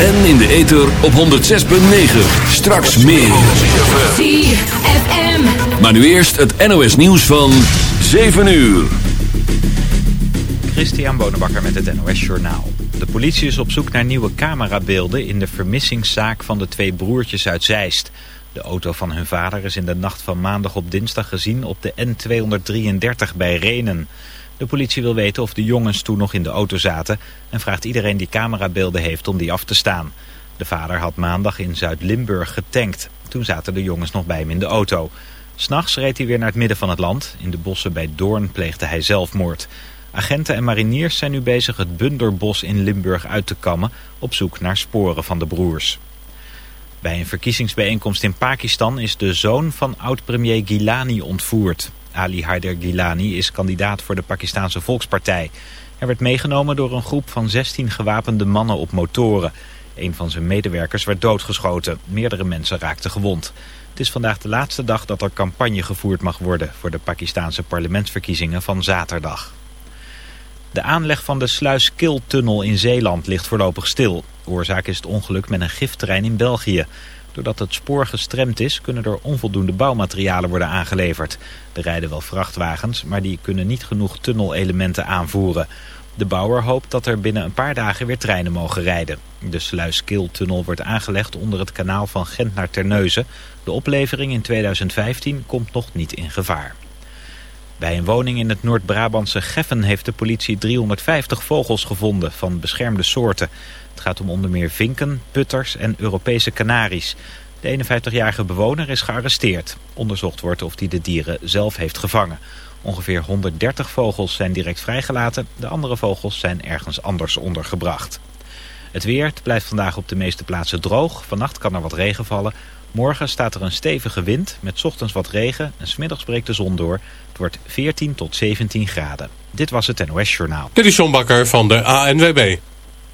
En in de ether op 106.9. Straks meer. ZFM. Maar nu eerst het NOS nieuws van 7 uur. Christian Bonenbakker met het NOS Journaal. De politie is op zoek naar nieuwe camerabeelden in de vermissingszaak van de twee broertjes uit Zeist. De auto van hun vader is in de nacht van maandag op dinsdag gezien op de N233 bij Renen. De politie wil weten of de jongens toen nog in de auto zaten en vraagt iedereen die camerabeelden heeft om die af te staan. De vader had maandag in Zuid-Limburg getankt. Toen zaten de jongens nog bij hem in de auto. S'nachts reed hij weer naar het midden van het land. In de bossen bij Doorn pleegde hij zelfmoord. Agenten en mariniers zijn nu bezig het Bunderbos in Limburg uit te kammen... op zoek naar sporen van de broers. Bij een verkiezingsbijeenkomst in Pakistan is de zoon van oud-premier Gilani ontvoerd. Ali Haider Gilani is kandidaat voor de Pakistanse Volkspartij. Hij werd meegenomen door een groep van 16 gewapende mannen op motoren. Een van zijn medewerkers werd doodgeschoten. Meerdere mensen raakten gewond. Het is vandaag de laatste dag dat er campagne gevoerd mag worden... voor de Pakistanse parlementsverkiezingen van zaterdag. De aanleg van de Sluiskil-tunnel in Zeeland ligt voorlopig stil. Oorzaak is het ongeluk met een gifterrein in België. Doordat het spoor gestremd is, kunnen er onvoldoende bouwmaterialen worden aangeleverd. Er rijden wel vrachtwagens, maar die kunnen niet genoeg tunnelelementen aanvoeren. De bouwer hoopt dat er binnen een paar dagen weer treinen mogen rijden. De Sluiskil-tunnel wordt aangelegd onder het kanaal van Gent naar Terneuzen. De oplevering in 2015 komt nog niet in gevaar. Bij een woning in het Noord-Brabantse Geffen heeft de politie 350 vogels gevonden van beschermde soorten. Het gaat om onder meer vinken, putters en Europese kanaries. De 51-jarige bewoner is gearresteerd. Onderzocht wordt of hij de dieren zelf heeft gevangen. Ongeveer 130 vogels zijn direct vrijgelaten. De andere vogels zijn ergens anders ondergebracht. Het weer blijft vandaag op de meeste plaatsen droog. Vannacht kan er wat regen vallen. Morgen staat er een stevige wind met ochtends wat regen en smiddags breekt de zon door. Het wordt 14 tot 17 graden. Dit was het NOS Journaal. Dit is John Bakker van de ANWB.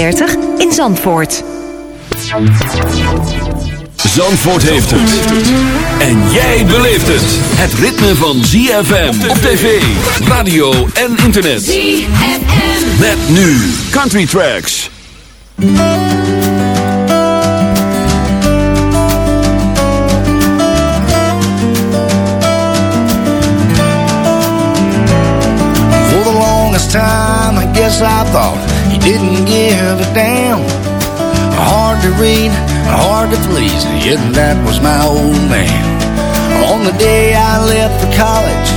in Zandvoort. Zandvoort heeft het. En jij beleeft het. Het ritme van ZFM op tv, radio en internet. ZFM. Met nu Country Tracks. For the longest time, I guess I thought didn't give a damn. Hard to read, hard to please, yet that was my old man. On the day I left for college,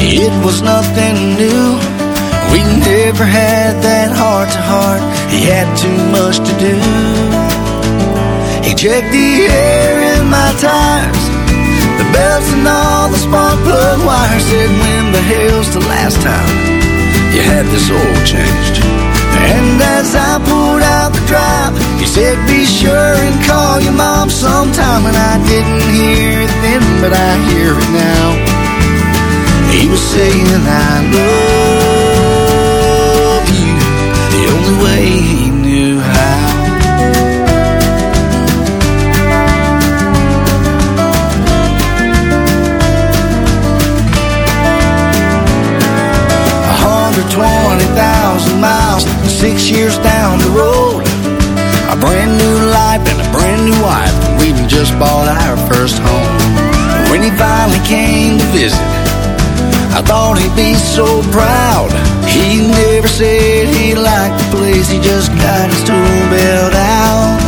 it was nothing new. We never had that heart to heart, he had too much to do. He checked the air in my tires, the belts and all the spark plug wires. Said, when the hell's the last time you had this oil changed? And as I pulled out the drive, he said, Be sure and call your mom sometime. And I didn't hear it then, but I hear it now. He was saying, I love you the only way he knew how. A hundred twenty thousand miles, six years down the road. A brand new life and a brand new wife. We just bought our first home. When he finally came to visit, I thought he'd be so proud. He never said he liked the place, he just got his tool belt out.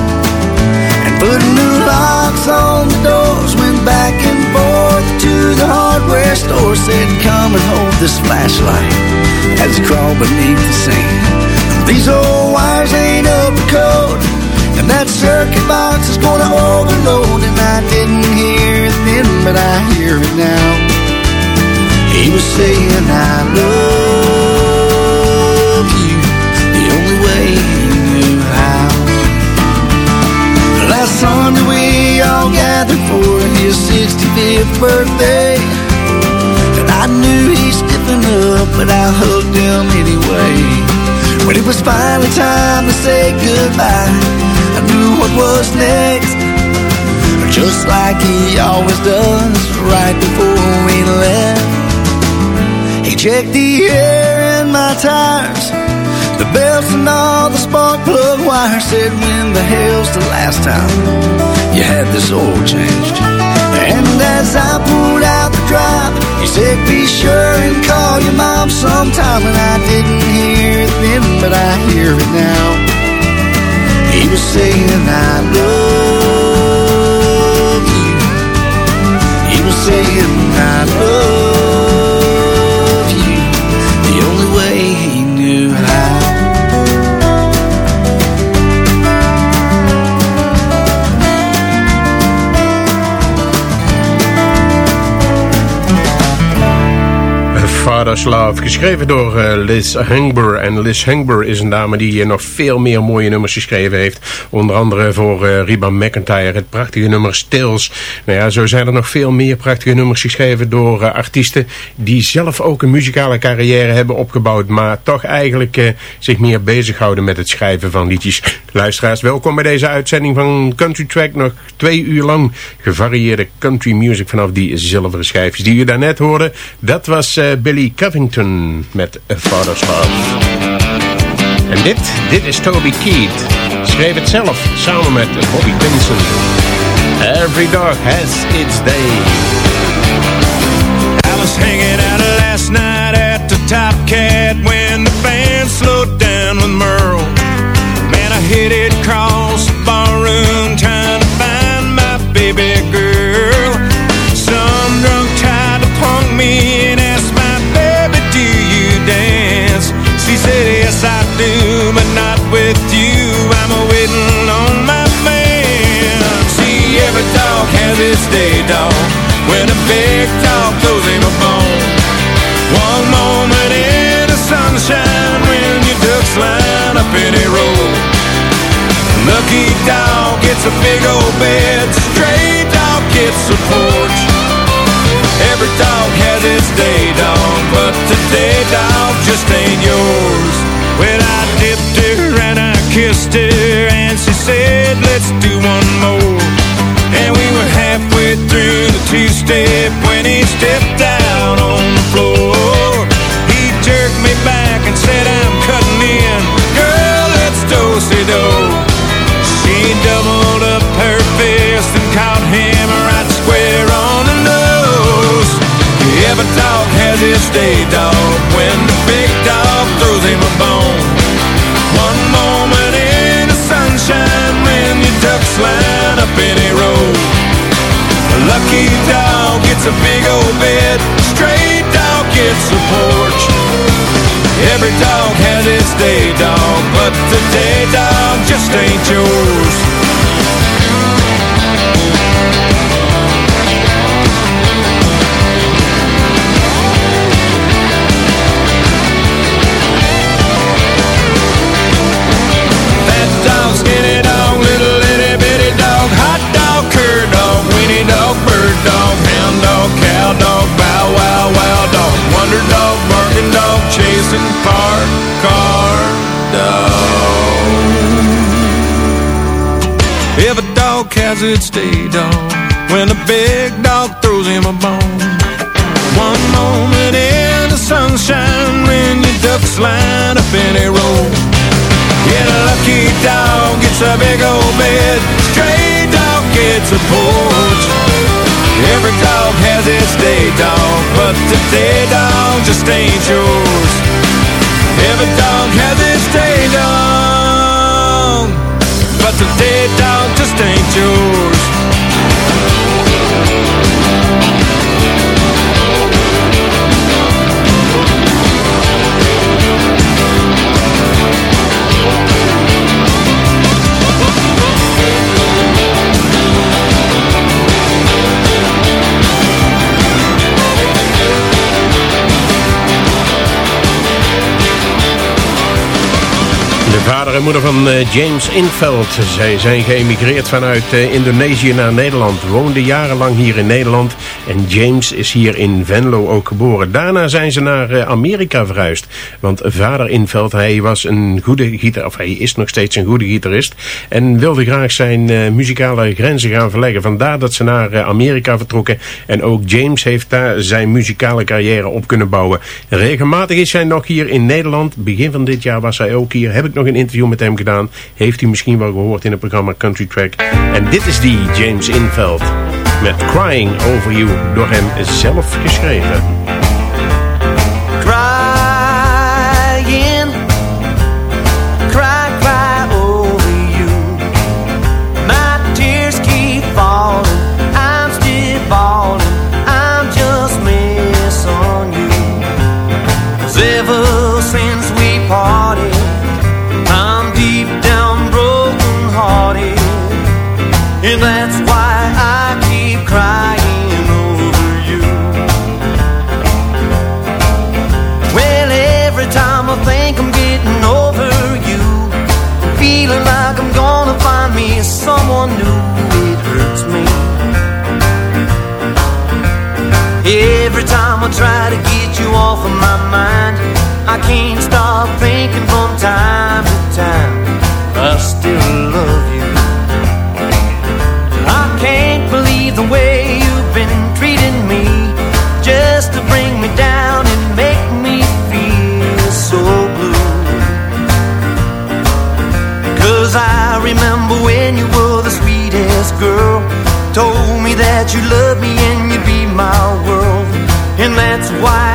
And put new locks on the doors, went back and forth to the hardware store. Said, Come and hold this flashlight as he crawled beneath the sand. These old wires ain't up to code, and that circuit box is gonna overload. And I didn't hear it then, but I hear it now. He was saying, I love you the only way he knew how. Last Sunday we all gathered for his 65th birthday. And I knew he'd stiffen up, but I hugged him anyway. When it was finally time to say goodbye, I knew what was next. Just like he always does right before we left. He checked the air in my tires, the belts and all the spark plug wires. Said, when the hell's the last time you had this oil changed? And as I pulled out the drive, he said, be sure and call your mom sometime. And I didn't hear it then, but I hear it now. He was saying, I love you. He was saying, I love Love, geschreven door eh, Liz Hengber. En Liz Hengber is een dame die eh, nog veel meer mooie nummers geschreven heeft. Onder andere voor uh, McIntyre, het prachtige nummer Stills. Nou ja, zo zijn er nog veel meer prachtige nummers geschreven door artiesten die zelf ook een muzikale carrière hebben opgebouwd. Maar toch eigenlijk zich meer bezighouden met het schrijven van liedjes. Luisteraars, welkom bij deze uitzending van Country Track. Nog twee uur lang gevarieerde country music vanaf die zilveren schijfjes die u daarnet hoorde. Dat was Billy Covington met A Father's Love. En dit, dit is Toby Keith. Schreef het zelf samen met Bobby Pinson. Every dog has its day. I was hanging out last night at the Top Cat when the band slowed down with Merle. Man, I hit it across the barroom trying its day, dog. When a big dog throws him a bone. One moment in the sunshine when your ducks line up in a row. Lucky dog gets a big old bed. Stray dog gets a porch. Every dog has its day dog, but today dog just ain't yours. When I dipped her and I kissed her, and she said, let's do one more. And we were two-step when he stepped out on the floor. He jerked me back and said, I'm cutting in. Girl, let's do-si-do. She doubled up her fist and caught him right square on the nose. Every dog has its day, dog, when the has its day dog, when a big dog throws him a bone. One moment in the sunshine when your ducks line up in a row. Yeah, a lucky dog gets a big old bed. Stray dog gets a porch. Every dog has its day dog, but the day dog just ain't yours. Every dog has its day dog, down just ain't yours vader en moeder van eh, James Inveld. Zij zijn geëmigreerd vanuit eh, Indonesië naar Nederland. Woonden jarenlang hier in Nederland. En James is hier in Venlo ook geboren. Daarna zijn ze naar eh, Amerika verhuisd. Want vader Inveld, hij was een goede gitarist. Of hij is nog steeds een goede gitarist. En wilde graag zijn muzikale grenzen gaan verleggen. Vandaar dat ze naar Amerika vertrokken. En ook James heeft daar zijn muzikale carrière op kunnen bouwen. Regelmatig is hij nog hier in Nederland. Begin van dit jaar was hij ook hier. Heb ik nog een interview met hem gedaan. Heeft u misschien wel gehoord in het programma Country Track. En dit is die James Inveld met Crying Over You door hem zelf geschreven. Try to get you off of my mind, I can't stop thinking from time to time. I still love you. I can't believe the way you've been treating me just to bring me down and make me feel so blue. Cause I remember when you were the sweetest girl, told me that you loved me and why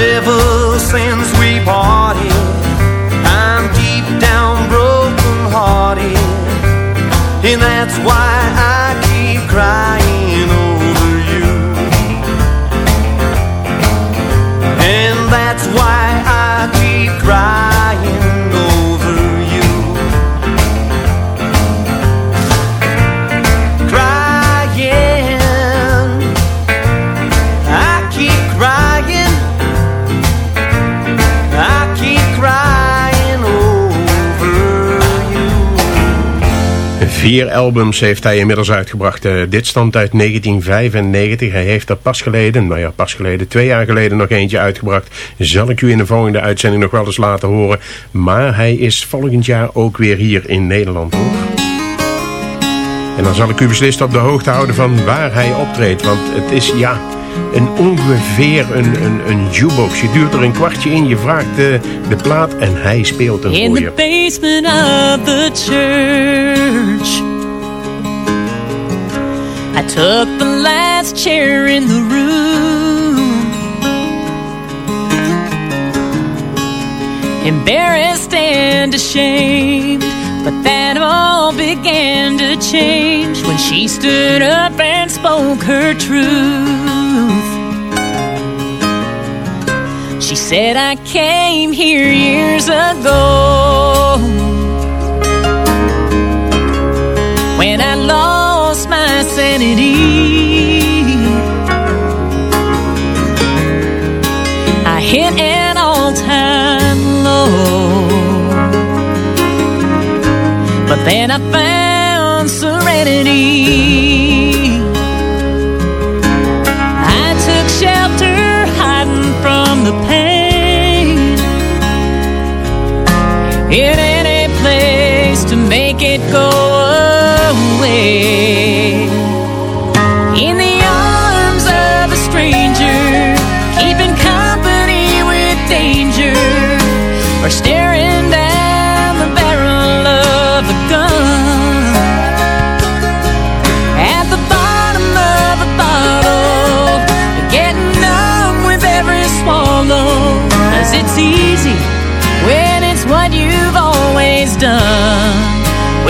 Ever since we parted I'm deep down broken hearted And that's why I Vier albums heeft hij inmiddels uitgebracht. Eh, dit stamt uit 1995. Hij heeft er pas geleden, nou ja, pas geleden, twee jaar geleden nog eentje uitgebracht. Zal ik u in de volgende uitzending nog wel eens laten horen. Maar hij is volgend jaar ook weer hier in Nederland hoor. En dan zal ik u beslist op de hoogte houden van waar hij optreedt. Want het is, ja, een ongeveer een, een, een jukebox. Je duurt er een kwartje in, je vraagt de, de plaat en hij speelt hem In voor the je. basement of the church I took the last chair in the room Embarrassed and ashamed But that all began to change When she stood up and spoke her truth. She said I came here years ago When I lost my sanity then I found serenity. I took shelter hiding from the pain. In any place to make it go away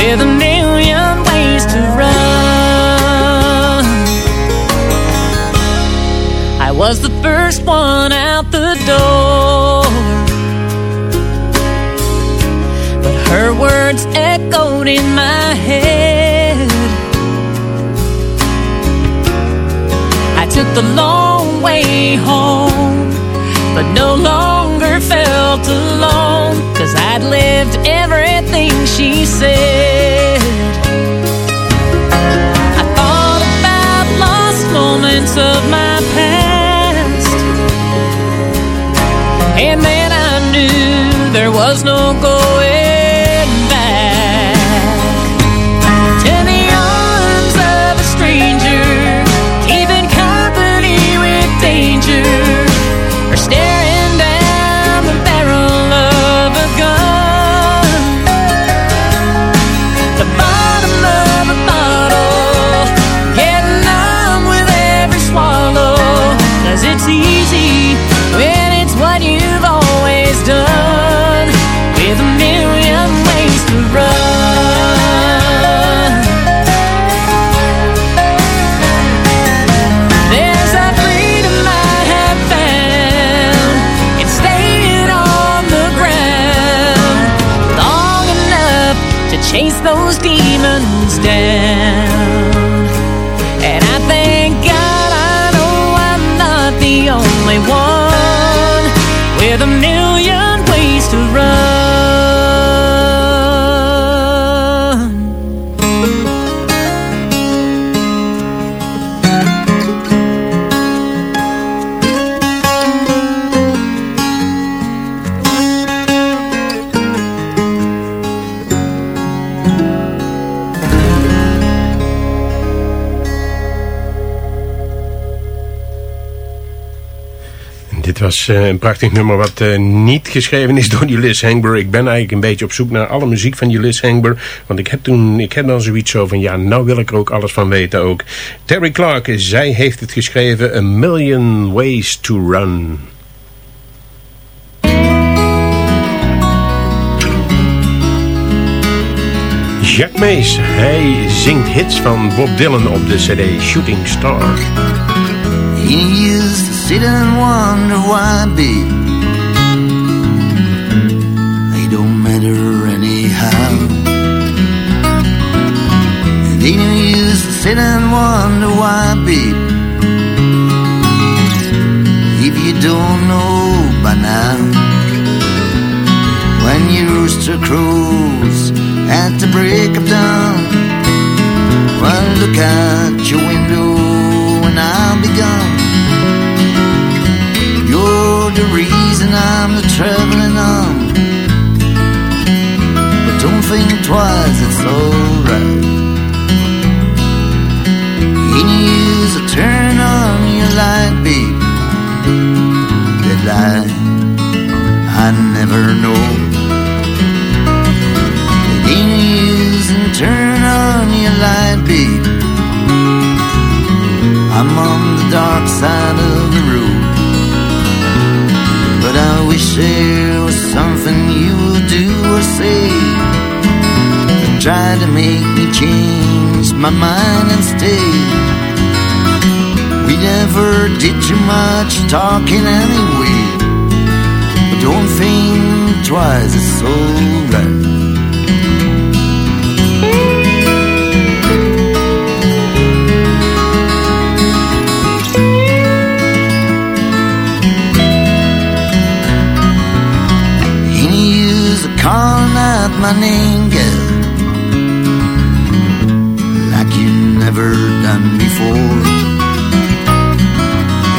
With a million ways to run. I was the first one out the door. But her words echoed in my head. I took the long way home, but no longer felt alone, cause I'd lived everything she said. And then I knew there was no going Eh, een prachtig nummer wat eh, niet geschreven is door Liz Hengber. Ik ben eigenlijk een beetje op zoek naar alle muziek van Liz Hengber. Want ik heb toen, ik heb dan zoiets zo van, ja, nou wil ik er ook alles van weten ook. Terry Clark, zij heeft het geschreven, A Million Ways to Run. Jack Mees. Hij zingt hits van Bob Dylan op de cd Shooting Star. Sit and wonder why, babe. They don't matter anyhow. And he used to sit and wonder why, babe. If you don't know by now, when your rooster crows at the break of dawn, well, look out your window and I'll reason I'm the traveling on. But don't think twice, it's alright. Any use a turn on your light, babe. That light I never know. Any use and turn on your light, babe. I'm on the dark side There was something you would do or say try to make me change my mind and stay. We never did too much talking anyway. But don't think twice, it's alright. My name, girl, like you never done before.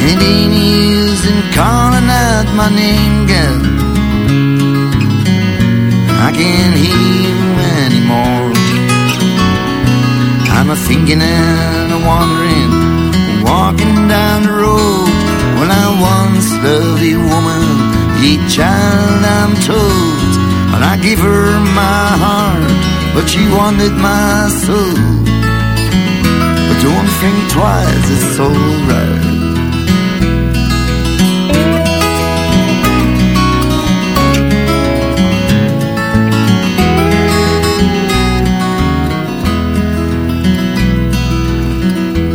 It ain't use in calling out my name, girl. I can't hear you anymore. I'm a thinking and a wandering, walking down the road. When I once loved a woman, a child I'm told. And I give her my heart, but she wanted my soul. But don't think twice, it's alright.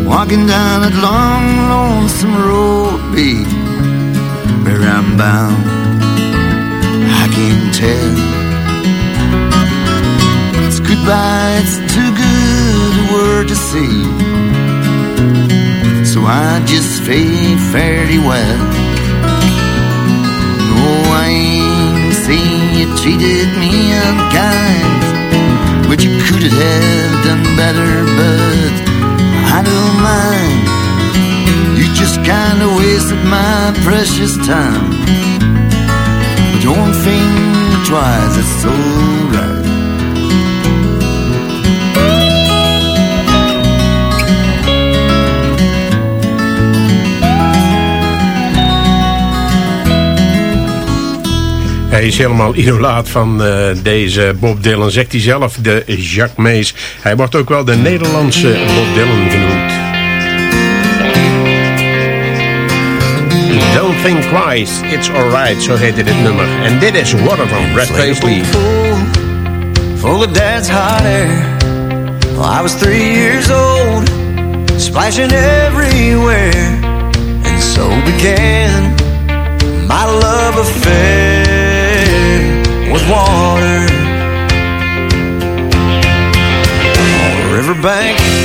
Walking down that long, lonesome road, babe, where I'm bound, Can tell. It's goodbye, it's too good a word to say. So I just fade fairly well. No, I ain't saying you treated me unkind, but you could have done better, but I don't mind. You just kinda wasted my precious time. Don't think twice, it's alright. Hij is helemaal idolaat van uh, deze Bob Dylan, zegt hij zelf, de Jacques Mees. Hij wordt ook wel de Nederlandse Bob Dylan genoemd. Think twice, it's alright, zo heette dit nummer. En dit is Water van Brad Paisley. Full of dad's hot air well, I was three years old Splashing everywhere And so began My love affair With water On the riverbank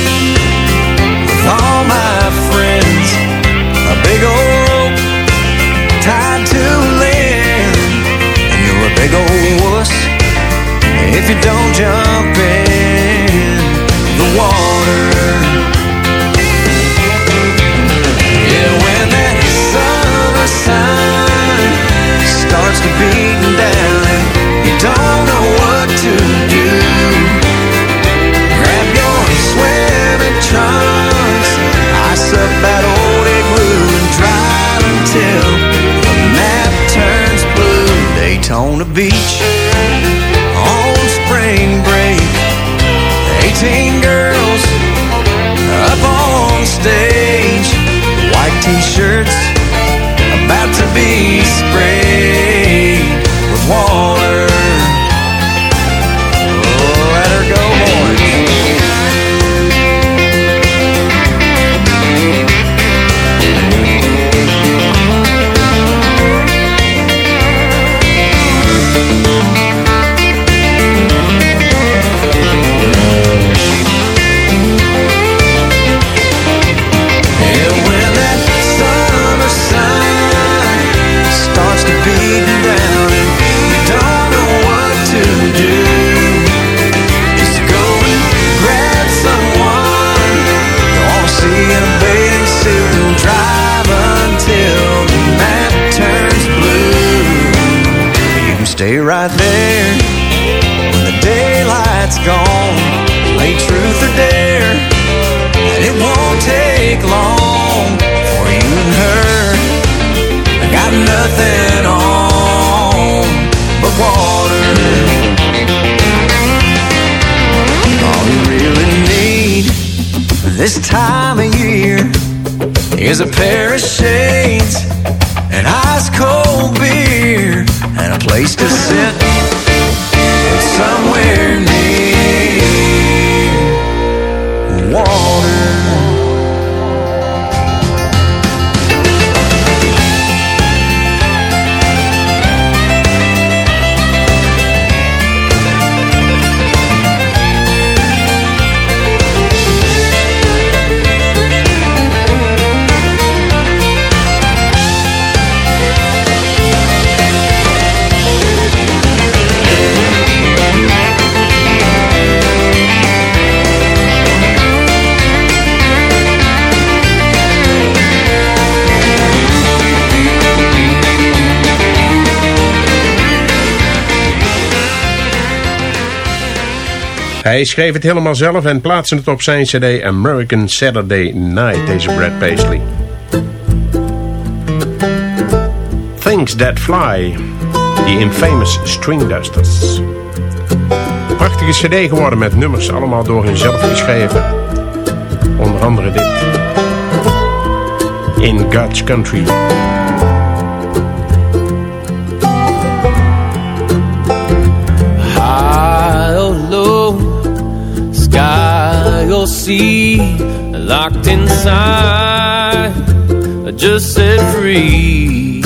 go. Is a pair of shades, an ice cold beer, and a place to sit somewhere Hij schreef het helemaal zelf en plaatste het op zijn cd American Saturday Night, deze Brad Paisley. Things That Fly, The Infamous String Dusters. Prachtige cd geworden met nummers, allemaal door hunzelf geschreven. Onder andere dit. In God's Country. Or sea, locked inside, just set free.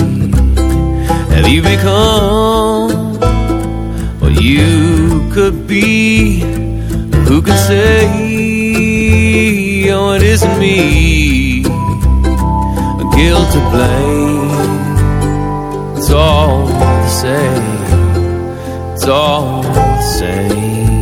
Have you become what you could be? Who can say, oh, it isn't me? Guilt to blame, it's all the same it's all the same.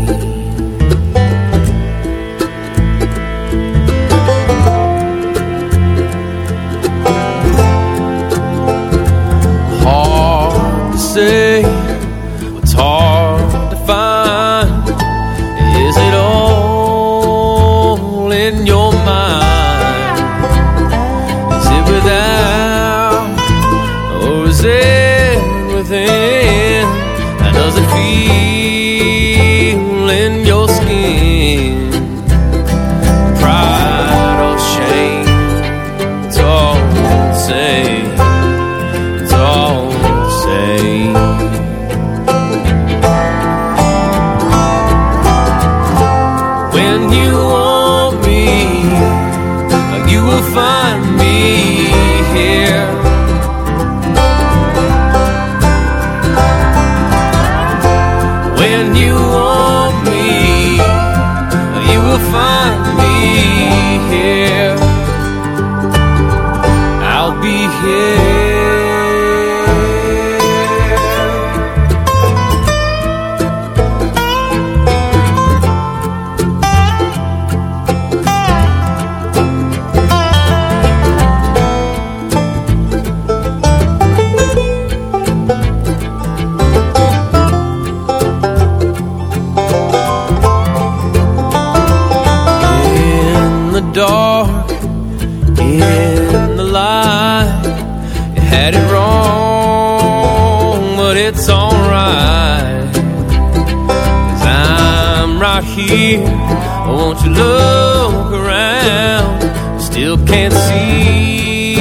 Still can't see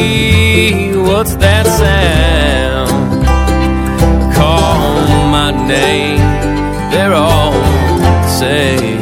what's that sound. Call my name, they're all the same.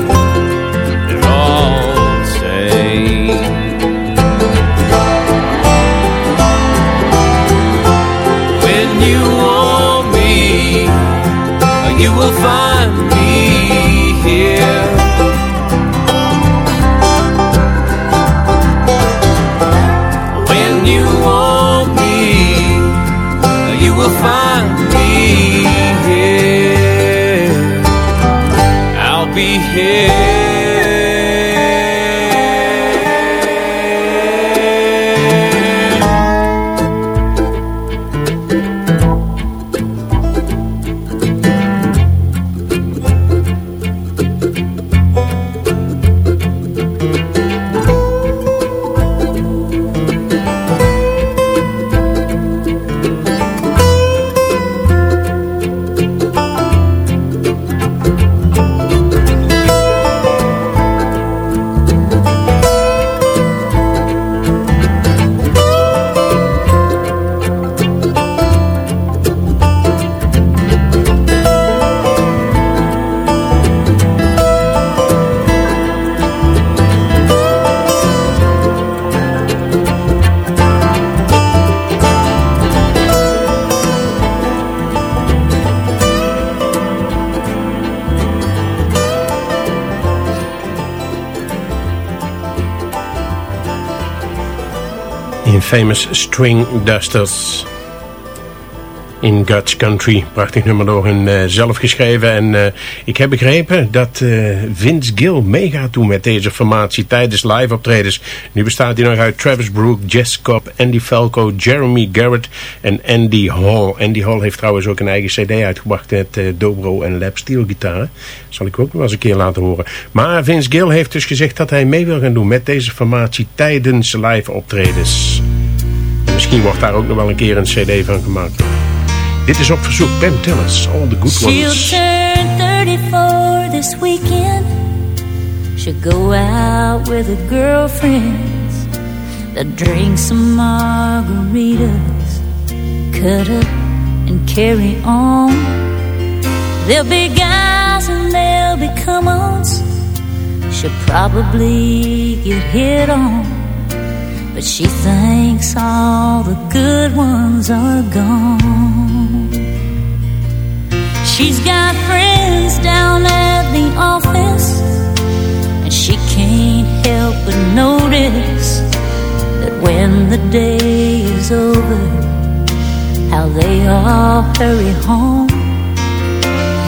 Infamous String Dusters. In God's Country. Prachtig nummer door hun uh, zelf geschreven. En uh, ik heb begrepen dat uh, Vince Gill meegaat doen met deze formatie tijdens live optredens. Nu bestaat hij nog uit Travis Brook, Jess Cobb, Andy Falco, Jeremy Garrett en Andy Hall. Andy Hall heeft trouwens ook een eigen cd uitgebracht met dobro en lap steel gitaren. Zal ik ook nog eens een keer laten horen. Maar Vince Gill heeft dus gezegd dat hij mee wil gaan doen met deze formatie tijdens live optredens. En misschien wordt daar ook nog wel een keer een cd van gemaakt. Dit is op verzoek Pam Tillis, All the Good Ones. She'll turn 34 this weekend. She'll go out with her girlfriends. They'll drink some margaritas. Cut up and carry on. There'll be guys and there'll be come-ons. She'll probably get hit on. But she thinks all the good ones are gone. She's got friends down at the office, and she can't help but notice that when the day is over, how they all hurry home.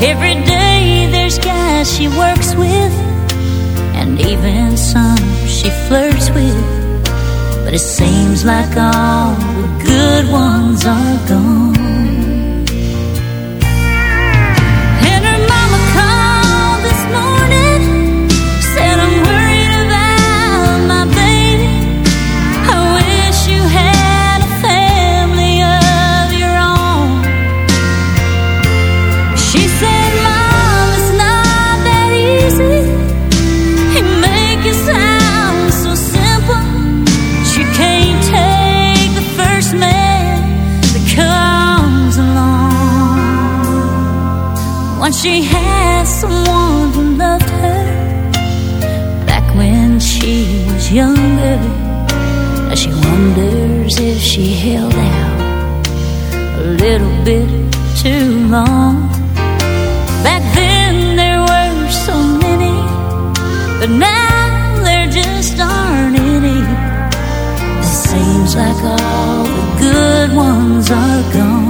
Every day there's guys she works with, and even some she flirts with. But it seems like all the good ones are gone. She had someone who loved her back when she was younger. Now she wonders if she held out a little bit too long. Back then there were so many, but now there just aren't any. It seems like all the good ones are gone.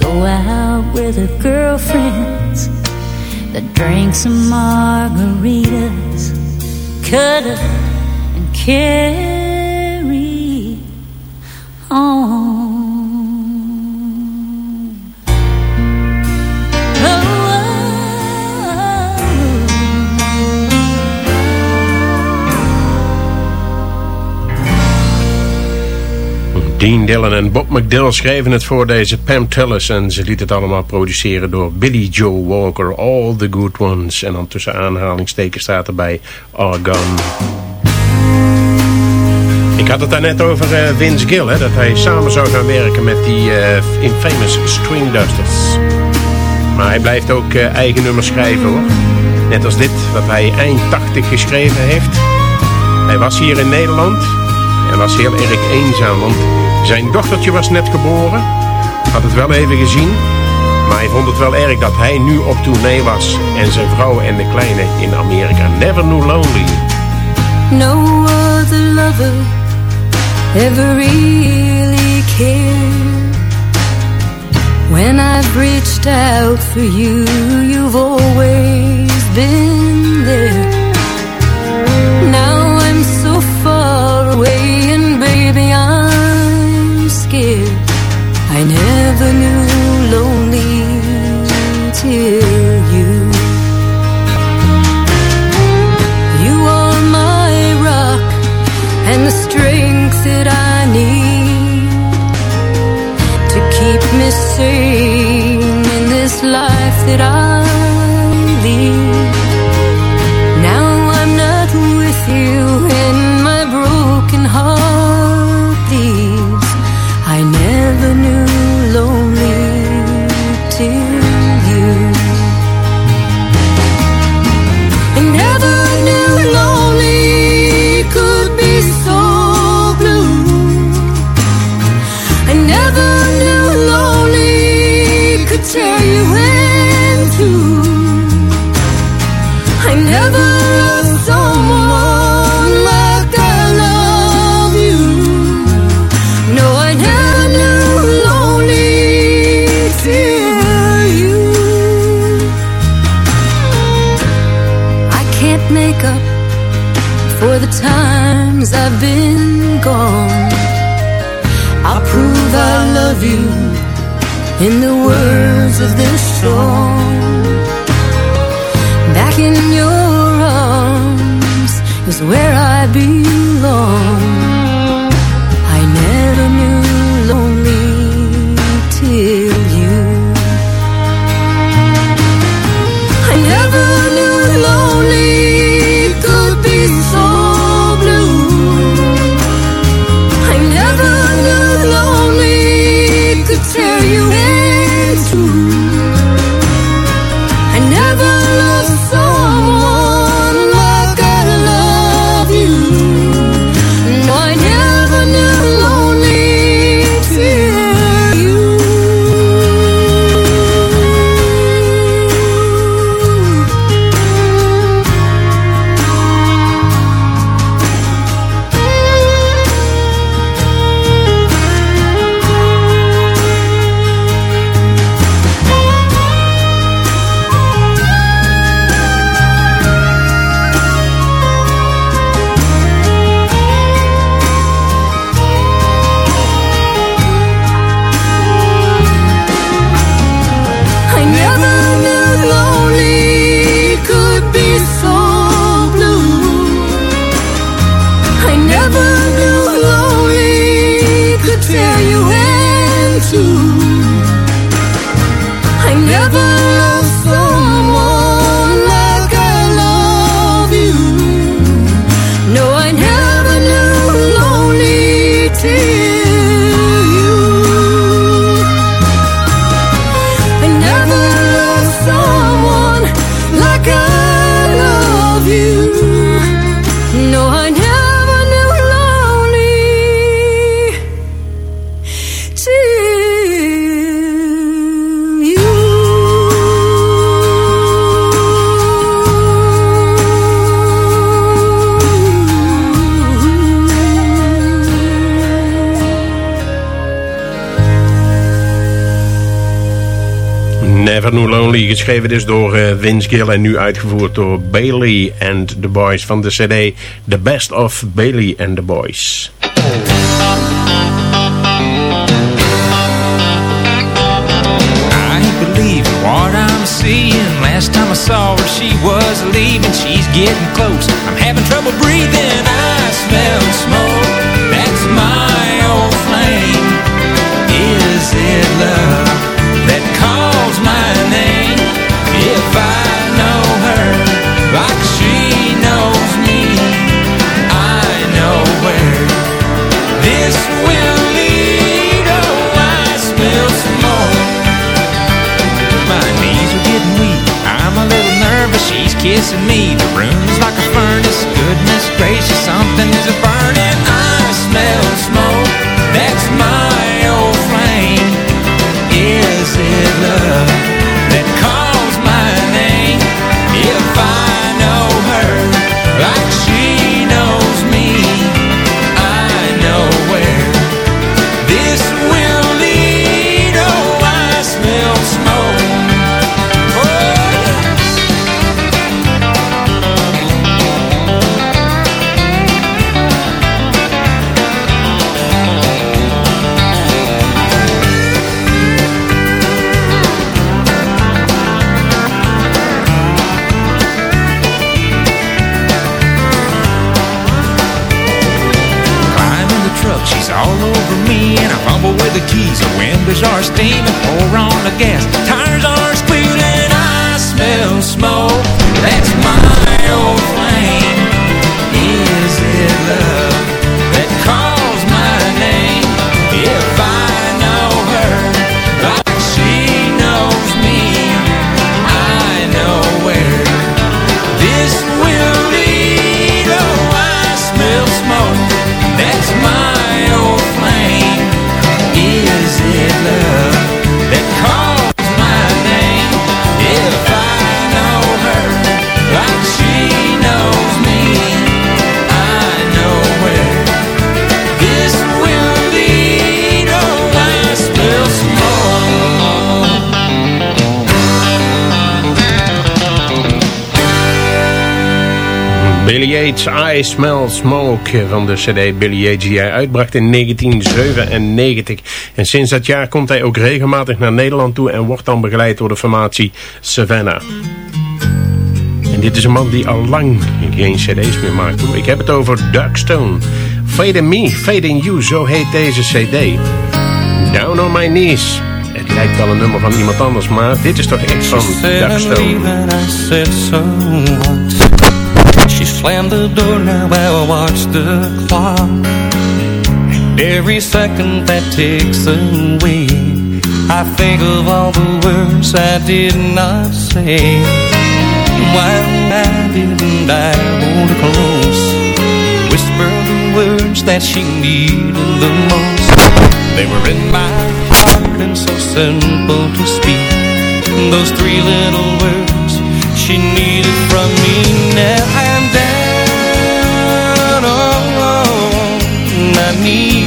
Go out with her girlfriends that drink some margaritas, cut up and carry Dean Dillon en Bob McDill schreven het voor deze Pam Tillis en ze liet het allemaal produceren door Billy Joe Walker, All the Good Ones. En dan tussen aanhalingstekens staat erbij Argon. Ik had het daarnet over eh, Vince Gill, hè, dat hij samen zou gaan werken met die eh, infamous String Dusters. Maar hij blijft ook eh, eigen nummers schrijven hoor. Net als dit, wat hij eind 80 geschreven heeft. Hij was hier in Nederland en was heel erg eenzaam, want zijn dochtertje was net geboren. Had het wel even gezien, maar hij vond het wel erg dat hij nu op tournee was. En zijn vrouw en de kleine in Amerika. Never Knew Lonely. No other lover ever really cared. When I've reached out for you, you've always been there. Now I never knew lonely till you. You are my rock and the strength that I need to keep me sane in this life that I make up for the times I've been gone. I'll prove I love you in the words of this song. Back in your arms is where I belong. I never knew tell you New Lonely, geschreven is door eh, Vince Gill en nu uitgevoerd door Bailey and the Boys van de cd The Best of Bailey and the Boys. I believe what I'm seeing. Last time I saw her she was leaving. She's getting close, I'm having trouble breathing. I smell smoke, that's my old flame. Is it love? kissing me. The room's like a furnace. Goodness gracious, something is a I Smell Smoke van de cd Billy Yates die hij uitbracht in 1997. En sinds dat jaar komt hij ook regelmatig naar Nederland toe en wordt dan begeleid door de formatie Savannah. En dit is een man die al lang geen cd's meer maakt. Ik heb het over Stone. Fade in Me, Fade in You, zo heet deze cd. Down on My Knees. Het lijkt wel een nummer van iemand anders, maar dit is toch echt van Stone. Slammed the door, now while I watch the clock. Every second that ticks away I think of all the words I did not say. Why didn't I hold her close? Whisper the words that she needed the most. They were in my heart and so simple to speak. Those three little words she needed from me now me.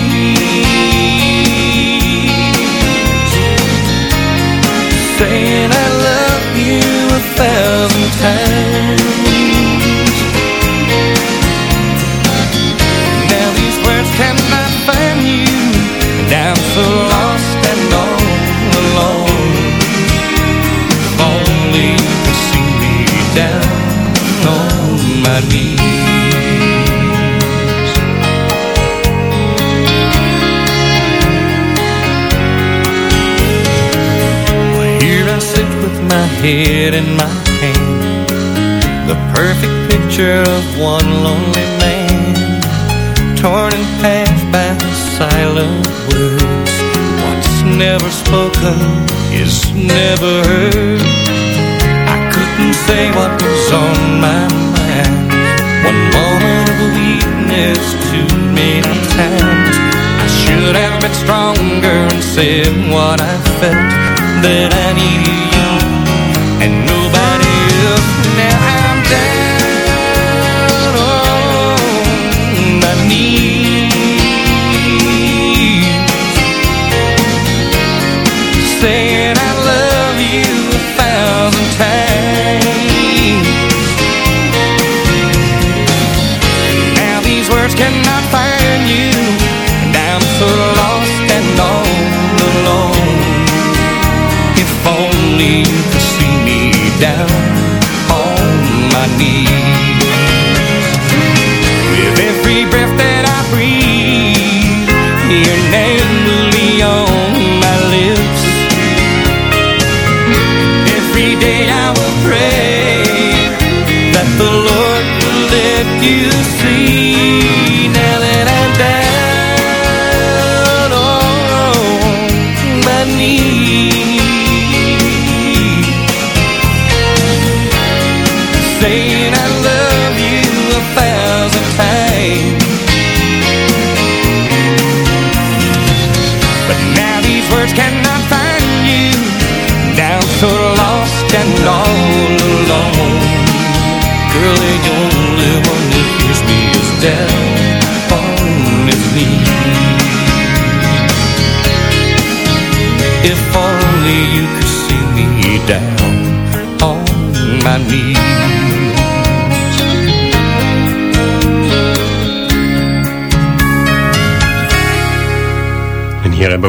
Head in my hand. The perfect picture of one lonely man Torn in half by silent words. What's never spoken is never heard. I couldn't say what was on my mind. One moment of weakness too many times. I should have been stronger and said what I felt That I needed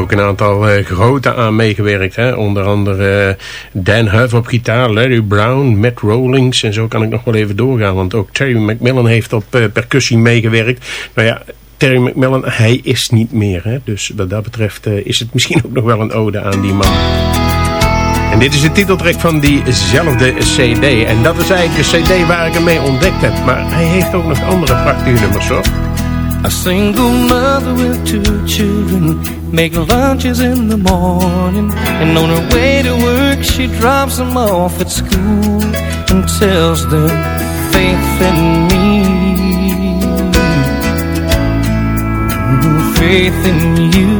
ook een aantal uh, grote aan meegewerkt. Hè? Onder andere uh, Dan Huff op gitaar, Larry Brown, Matt Rollings. En zo kan ik nog wel even doorgaan. Want ook Terry McMillan heeft op uh, percussie meegewerkt. Nou ja, Terry McMillan, hij is niet meer. Hè? Dus wat dat betreft is het misschien ook nog wel een ode aan die man. En dit is de titeltrack van diezelfde cd. En dat is eigenlijk de cd waar ik hem mee ontdekt heb. Maar hij heeft ook nog andere prachtige nummers hoor. A single mother with two children Make lunches in the morning. And on her way to work She drops them off at school And tells them faith in me. Mm-hmm. Faith in you.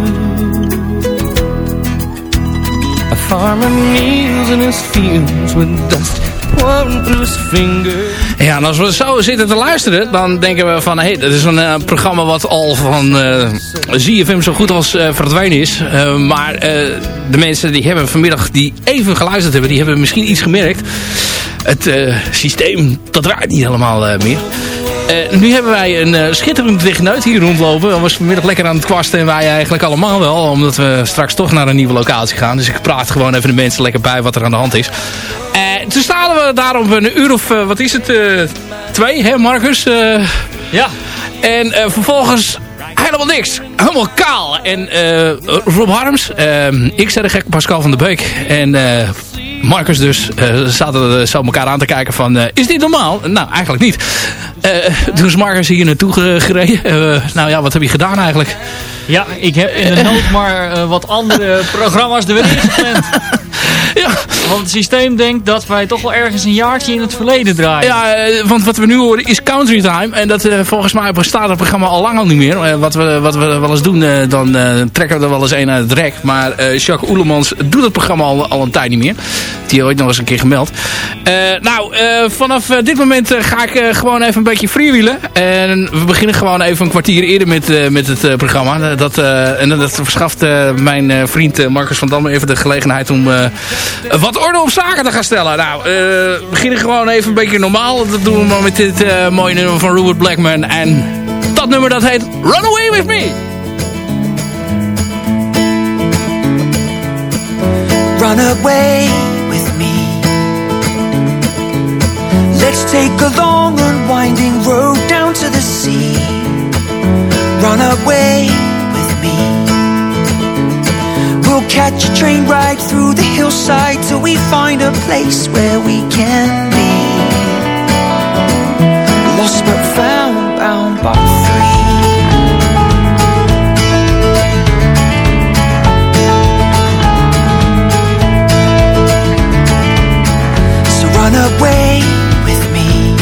A farmer kneels in his fields With dust Ja, en als we zo zitten te luisteren, dan denken we van... hé, hey, dat is een uh, programma wat al van uh, ZFM zo goed als uh, verdwenen is. maar de mensen die hebben vanmiddag die even geluisterd hebben... die hebben misschien iets gemerkt. Het systeem, dat draait niet helemaal meer. Eh, nu hebben wij een uh, schitterend techneut hier rondlopen. We was vanmiddag lekker aan het kwasten en wij eigenlijk allemaal wel. Omdat we straks toch naar een nieuwe locatie gaan. Dus ik praat gewoon even de mensen lekker bij wat er aan de hand is. Uh, toen staan we daar op een uur of, wat is het, twee, hè Marcus? ja. En vervolgens helemaal niks. Helemaal kaal. En Rob Harms, ik zei de gek Pascal van der Beek. En Marcus dus zaten zo elkaar aan te kijken van... Is dit normaal? Nou, eigenlijk niet. Uh, toen is Marcus hier naartoe gereden. nou ja, wat heb je gedaan eigenlijk? Ja, ik heb in de nood maar wat andere programma's er weer ingepland. Ja. Want het systeem denkt dat wij toch wel ergens een jaartje in het verleden draaien. Ja, eh, want wat we nu horen is country time. En dat uh, volgens mij bestaat het programma al lang al niet meer. Uh, wat, we, wat we wel eens doen, uh, dan trekken we er wel eens een uit het rek. Maar Jacques Oelemans doet het programma al, al een tijd niet meer. Die ooit nog eens een keer gemeld. nou, vanaf dit moment ga ik gewoon even een beetje freewheelen. En we beginnen gewoon even een kwartier eerder met, met het programma. Dat, en dat verschaft mijn vriend Marcus van Dam even de gelegenheid om wat orde op zaken te gaan stellen. Nou, uh, we beginnen gewoon even een beetje normaal. Dat doen we maar met dit uh, mooie nummer van Robert Blackman. En dat nummer dat heet Run Away With Me. Run away with me Let's take a long and winding road down to the sea Run away catch a train ride through the hillside till we find a place where we can be. Lost but found, bound but free. So run away with me.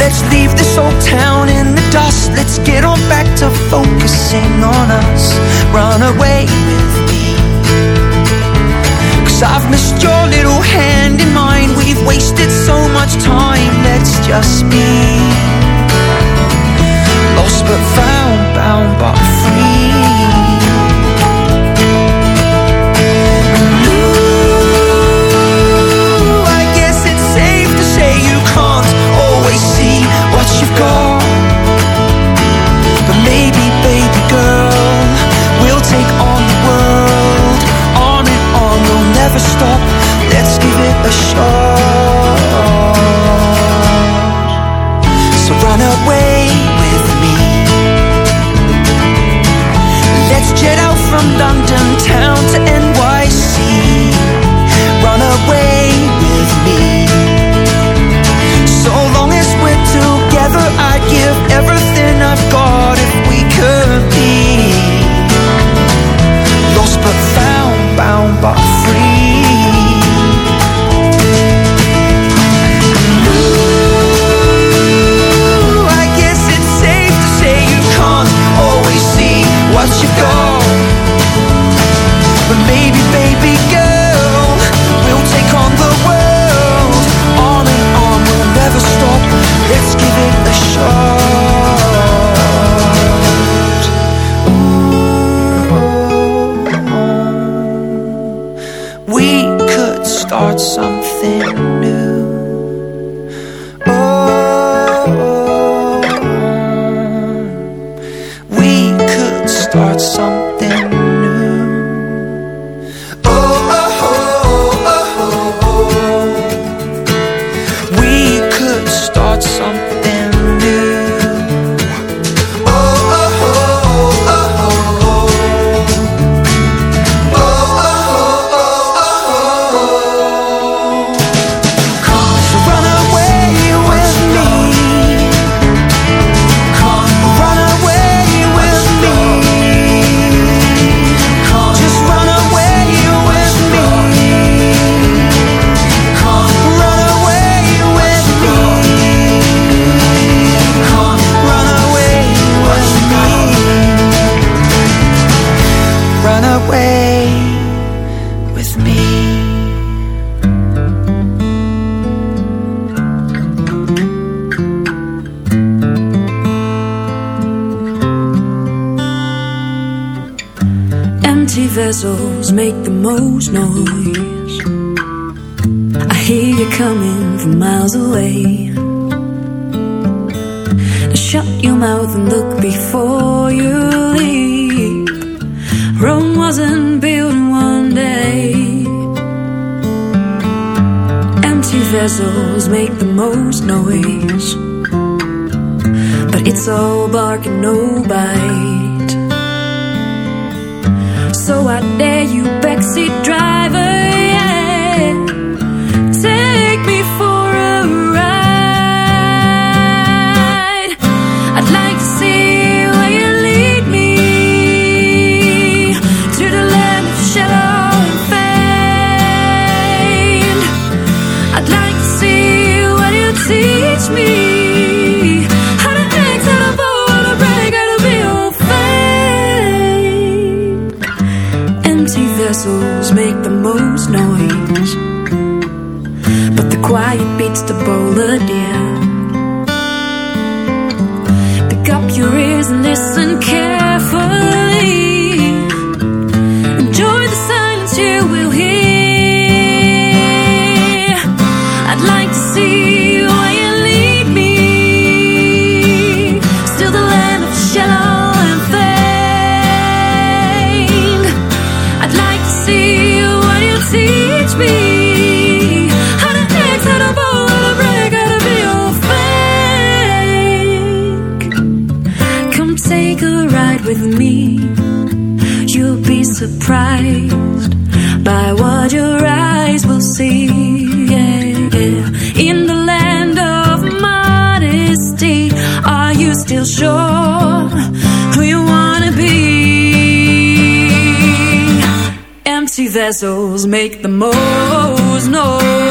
Let's leave this old town in dust. Let's get on back to focusing on us. Run away with me. Cause I've missed your little hand in mine. We've wasted so much time. Let's just be lost but found, bound but free. From London town to NYC Run away with me. So long as we're together I'd give everything hear you coming from miles away. Shut your mouth and look before you leap. Rome wasn't built in one day. Empty vessels make the most noise. But it's all bark and no bite. So I dare you, backseat driver, Vessels make the most noise.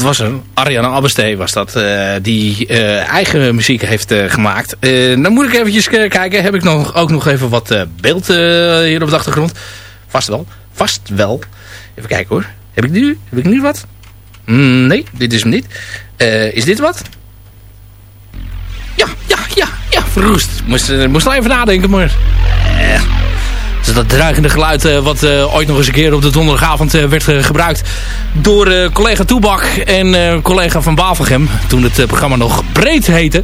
Dat was er. Ariane Abbestee was dat. eh, die eh, eigen muziek heeft eh, gemaakt. Dan moet ik eventjes kijken. Heb ik nog, ook nog even wat beeld hier op de achtergrond? Vast wel. Vast wel. Even kijken hoor. Heb ik nu, heb ik nu wat? Mm, nee, dit is hem niet. Is dit wat? Ja, ja, ja, ja. Verroest. Moest, moest even nadenken, maar... Eh, dat dreigende geluid eh, wat eh, ooit nog eens een keer op de donderdagavond eh, werd gebruikt door collega Toebak en collega Van Bavelgem. Toen het programma nog Breed heette.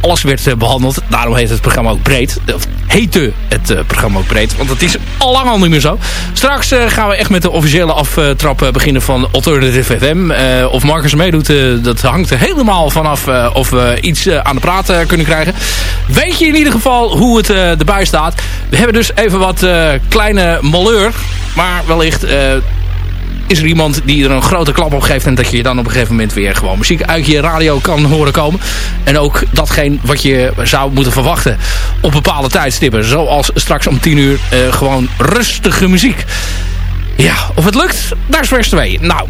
Alles werd eh, behandeld. Daarom heet het programma ook Breed. Of heette het eh, programma ook Breed. Want het is al lang al niet meer zo. Straks eh, gaan we echt met de officiële aftrap beginnen van Alternative FM. Of Marcus meedoet, dat hangt er helemaal vanaf of we iets aan de praat eh, kunnen krijgen. Weet je in ieder geval hoe het erbij staat. We hebben dus even wat kleine malheur. Maar wellicht is er iemand die er een grote klap op geeft... en dat je dan op een gegeven moment weer gewoon muziek uit je radio kan horen komen. En ook datgene wat je zou moeten verwachten op bepaalde tijdstippen. Zoals straks om 10 uur eh, gewoon rustige muziek. Ja, of het lukt, daar is vers 2. Nou,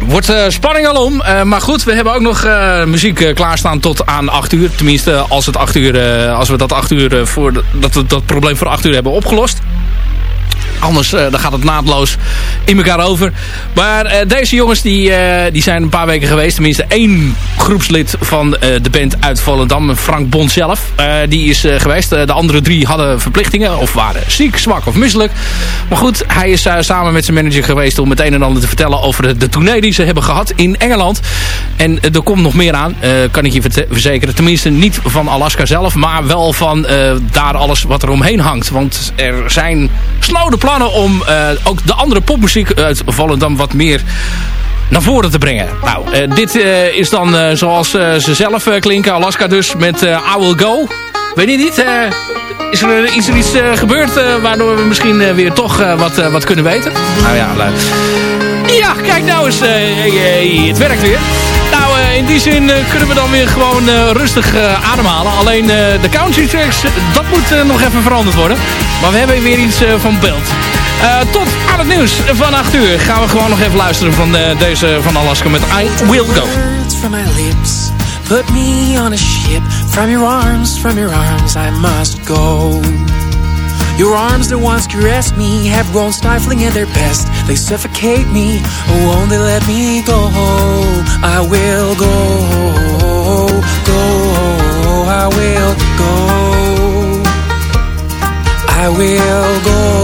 Wordt eh, spanning alom. Uh, maar goed, we hebben ook nog muziek klaarstaan tot aan 8 uur. Tenminste, als, het 8 uur, als we dat 8 uur voor dat, we dat probleem voor 8 uur hebben opgelost. Anders dan gaat het naadloos in elkaar over. Maar deze jongens die, die zijn een paar weken geweest. Tenminste één groepslid van de band uit Volendam. Frank Bond zelf. die is geweest. de andere drie hadden verplichtingen. Of waren ziek, zwak of misselijk. Maar goed, hij is samen met zijn manager geweest om het een en ander te vertellen over de, de tournee die ze hebben gehad in Engeland. En er komt nog meer aan, kan ik je verzekeren. Tenminste niet van Alaska zelf, maar wel van daar alles wat er omheen hangt. Want er zijn snode plannen om uh, ook de andere popmuziek uit Volendam wat meer naar voren te brengen. Nou, uh, dit uh, is dan zoals ze zelf klinken. Alaska dus met I Will Go. Weet je niet? is er, is er iets gebeurd waardoor we misschien weer toch wat, wat kunnen weten? Nou ja, leuk. Ja, kijk nou eens. het werkt weer. In die zin kunnen we dan weer gewoon rustig ademhalen. Alleen de country tracks, dat moet nog even veranderd worden. Maar we hebben weer iets van beeld. tot aan het nieuws van 8 uur gaan we gewoon nog even luisteren van deze van Alaska met I Will Go. Put me on a ship From your arms, from your arms I must go Your arms that once caressed me Have grown stifling at their best. They suffocate me Oh, won't they let me go? I will go Go I will go. I will go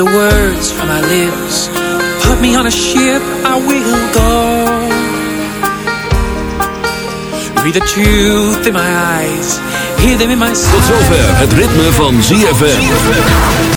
The words from my lips. Put me on a ship, I will go. Read the truth in my eyes, hear them in my Tot zover het ritme van ZFM.